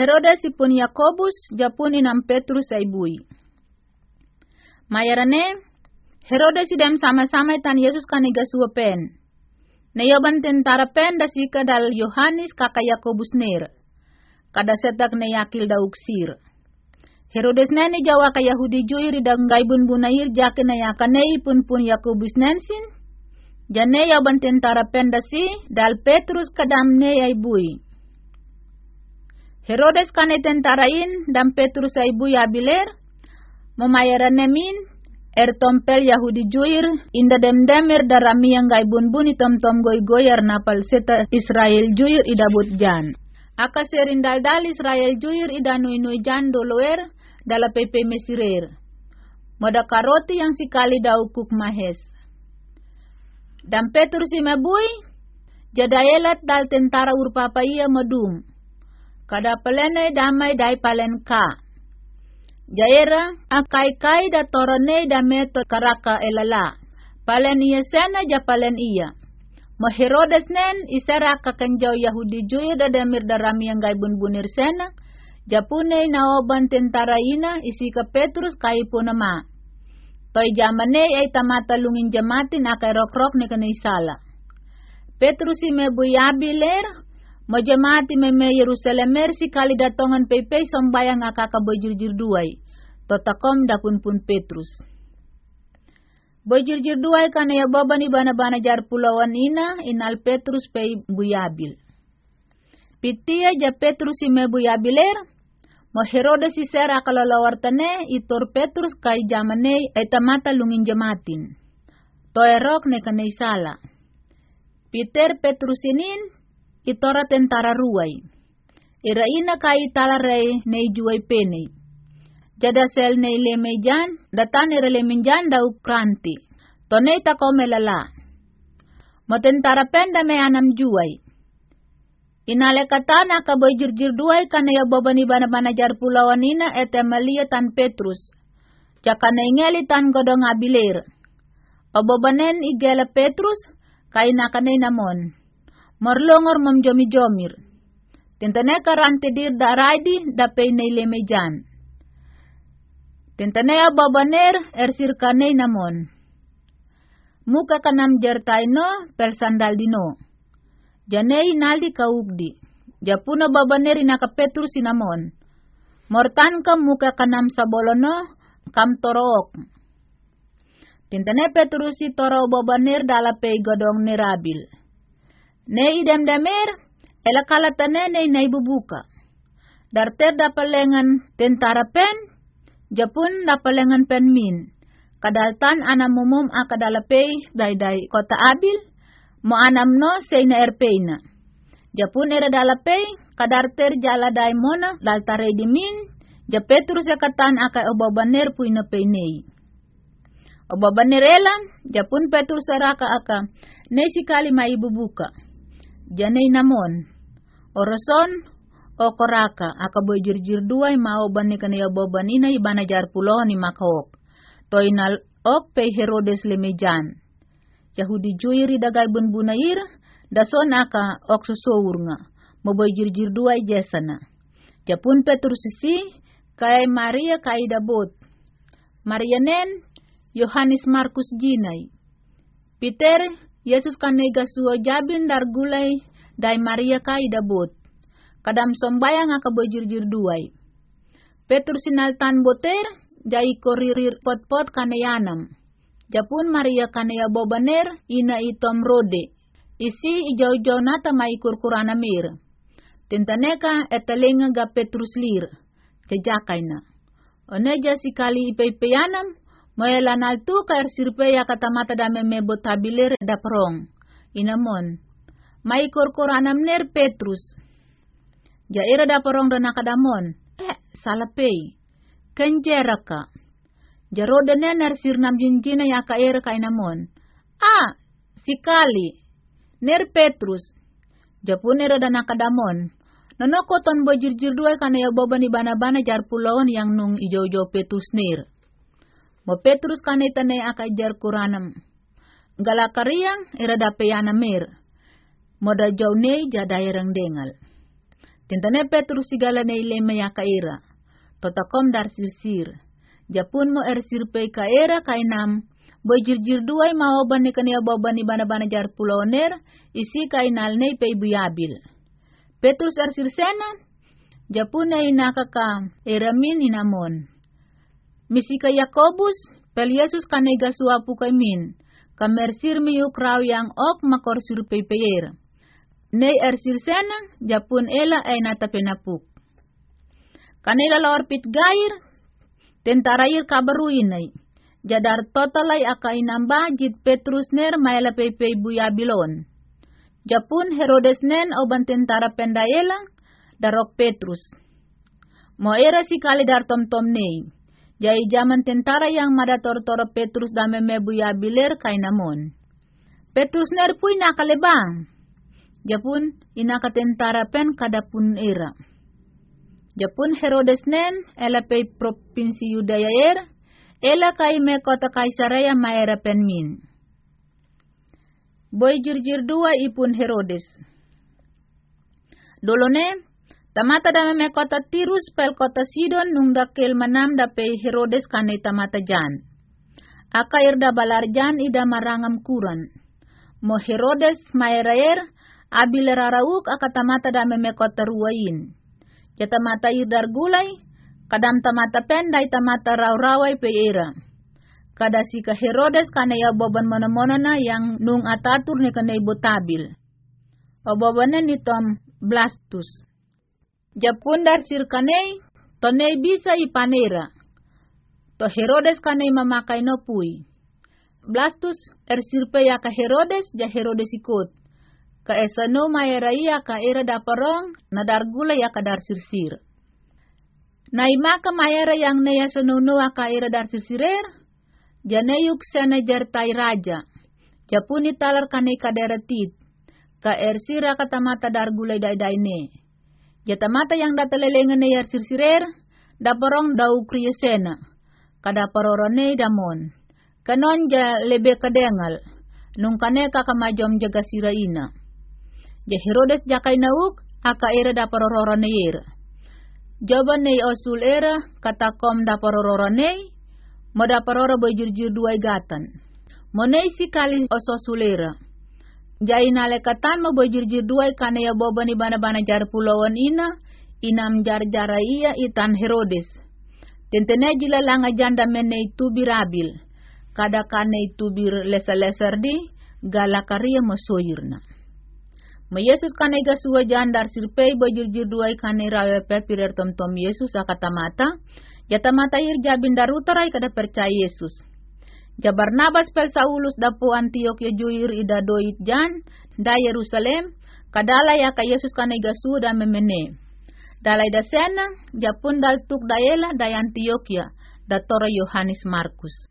Herodes ipun Yakobus japun inam Petrus ay bui. Mayarane, Herodes idam sama-sama tan Yesus kaniga suapen. Nayoban tentara pen da sika dal Yohanes kakak Yakobus ner. Kada setak ne yakil da uksir. Herodes nene jawa ka Yahudi juir idang gaibun bunair jake na yakane pun pun Yakobus nensin. Jane yaban tentara pen da si dal Petrus kadam ne ay bui. Herodes kane tentarain dan Petrus ay bui abiler. Memayaran nemin Er tompel Yahudi juir, inda demdemer darami yang gai bun buni tom tom goy goyar napal seta Israel juir idabut jan. Aka serindal dal Israel juir ida nui nui jan doloer dala pepe mesirer. Moda karoti yang sikali daukuk mahes. Dan Petrus imabui, jadayelat dal tentara urpapa iya medum. Kada pelene damai dai palen ka. Jaira akai kai da torone da meto karaka elala. Palen iya sena ja palen iya. Mo Herodes nen isera kakanjau Yahudi juya da damir da rami yang gai bun bunir sena. Japune na oban tentara ina isi ke Petrus kai punama. Toy jamane ay tamata lungin jamatin akai rok-rok ni kanay sala. Petrus ime buyabi ler, mo jamati me me Yerusalem si kali datongan pepe sombayang akakabojir-jir duay totakom dapun pun Petrus. Bojir-jir duai kana ya baban ibana-bana jar pulauan ina inal Petrus pei buyabil. Pitia ja Petrus ime buyabiler, mo Herodes isera kalau lawartane itor Petrus kai jamane eta mata lungin jamatin. To erok ne isala. Peter Petrus inin itora tentara ruai. Ira ina kai talarei nei juai penei. Jada sel ne ile mejan datan ere le minjan da ukranti tone ta ko melala tentara penda me anam juai. Inale katana ka boy jirjir duai kana ya bobani bana bana jar pulauan ina ete malia tan Petrus. Jakana ingeli tan godong abiler. Obobanen igela Petrus kaina kanay namon morlongor mom jomi jomir tintane karante dir da raidi da pay na mejan Tintanaya babaner er sirkanay namon. Muka kanam jertay no per sandal dino. Janay naldi kaugdi. Japuna babaner inaka Petrus sinamon. Mortan kam muka kanam sabolono kam torok. Tintane Petrus si toro babaner dala pei godong ni rabil. Ne idem damer, elakalatane ne na ibubuka. Darter dapalengan tentara pen, Japun napalengan penmin. Kadaltan anam mumum akadalapay dayday kota abil, mo anam no na erpeyna. Japun era dalapay, kadarter jala day mona, laltare dimin, japetrus yakatan akay obabaner puy na peynay. Obabaner elam, japun petrus araka aka, nesikali maibubuka. Janay namon, orason, o koraka akaboy jirjir duay mao bani kanaya boban ibana jar pulo ni makaok. Toinal ok pe Herodes lemejan. Yahudi juiri dagay bun bunair, dason aka ok susowur nga. Maboy jirjir duay jesana. Japun Petrus isi, kay Maria kay dabot. Maria nen, Yohanes Markus jinay. Peter, Yesus kanay gasuo jabin dar gulay, day Maria kay dabot kadam sombayang nga kabojirjir duay. Petrus sinaltan boter, jai koririr pot-pot kaneyanam. Japun Maria kanaya bobaner, ina itom rode. Isi ijaw-jaw nata may kurkuranamir. Tintaneka etalenga ga Petrus lir. Jajakay na. Oneja sikali ipaypayanam, moyalanal tu kair sirpeya katamata dame mebot tabilir daprong. Inamon. May kurkuranam ner Petrus. Jaira da porong dan nakadamon. Eh, salapay. Kenjera ka. Jaro dene ner sirnam jinjina ya ka era ka inamon. Ah, sikali. Ner Petrus. Japun era dan nakadamon. Nonoko ton bojir-jir dua kana ya boban bana-bana jar pulauan yang nung ijo-ijo Petrus nir. Mo Petrus kana itane akai jar kuranam. Galakariang era da peyana mir. Moda jaune jadayerang dengal. Tintane Petrus sigala ne ile maya kaira. Totakom dar sirsir. Japun mo er sirpei kaira kainam. Boy jirjir duay maoban ni kania boban ni bana-bana jar puloner. Isi kainal ne pei buyabil. Petrus er sirsena. Japun inakaka eramin inamon. Misika Yakobus, pel Yesus kanega suapu min kamersir miu kraw yang ok makor surpeipeyer. Nei ersir sena, japun ela ay natapenapuk. Kanila lor pit gair, tentarair kabaruinay. Jadar totalay aka inamba jit Petrus ner maela pepei buya bilon. Japun Herodes nen oban tentara pendaela, darok Petrus. Mo era si kali dar tom tom nei. Jai zaman tentara yang mada tor-tor Petrus dame mebu ya biler kainamon. Petrus ner pui nakalebang. Japun ina tentara pen kadapun era. Japun Herodes nen ela pe provinsi Yudaya er, ela kai me kota Kaisarea maera pen min. Boy jir-jir dua ipun Herodes. Dolone Tamata dame me kota Tirus pel kota Sidon nung dakil manam dape Herodes kane tamata jan. Aka irda balarjan ida marangam kuran. Mo Herodes maeraer abil rarauk aka tamata dame me kota ruwain. Ya tamata irdar gulay, kadam tamata pendai tamata raw-raway pe era. Kada si ka Herodes kane ya boban mono-monona yang nung atatur ni kane tabil. O bobanen ni Tom Blastus. Japundar sirkanei, tonei bisa ipanera. To Herodes kanei mamakai no pui. Blastus er sirpe ya ka Herodes, ja Herodes ikut. Ka esano maera iya ka era daparong, na dargula ya ka dar sirsir. Na imaka maera yang neya senuno ka era dar sirsirer, janeyuk sena jartai raja. Japuni talar kanei kaderatit, ka ersira katamata dargulai dai-dai ne. Jatamata yang datalelengan yar sirsirer, daparong dau kriyesena, kada parorone damon. Kanon ja lebe kadengal, nung kane kakamajom jaga siraina. Ja Herodes jakay nauk, aka era da parororone yer. Jaban nei osul era, katakom da parororone, mo da paroro boy jurjur duay gatan. Mo nei si kali ososulera. Jai nalekatan mo bojurjur duai kane ya boba ni bana-bana jar pulauan ina, inam jar jara iya itan Herodes. Tentene jila langa janda mene itu birabil, kada kane itu bir lesa-leser di, galakaria mosoyurna. Mo Yesus kane gasua jandar sirpei bojurjur duai kane rawe pepirer tom tom Yesus akatamata, yatamata ir jabin darutarai kada percaya Yesus. Ja Barnabas pel Saulus dapo Antioquia juir ida doit jan da Yerusalem kadala ya ka Yesus kane gasu da memene. Dalai da sena japun dal tuk daela da Antioquia da toro Yohanes Markus.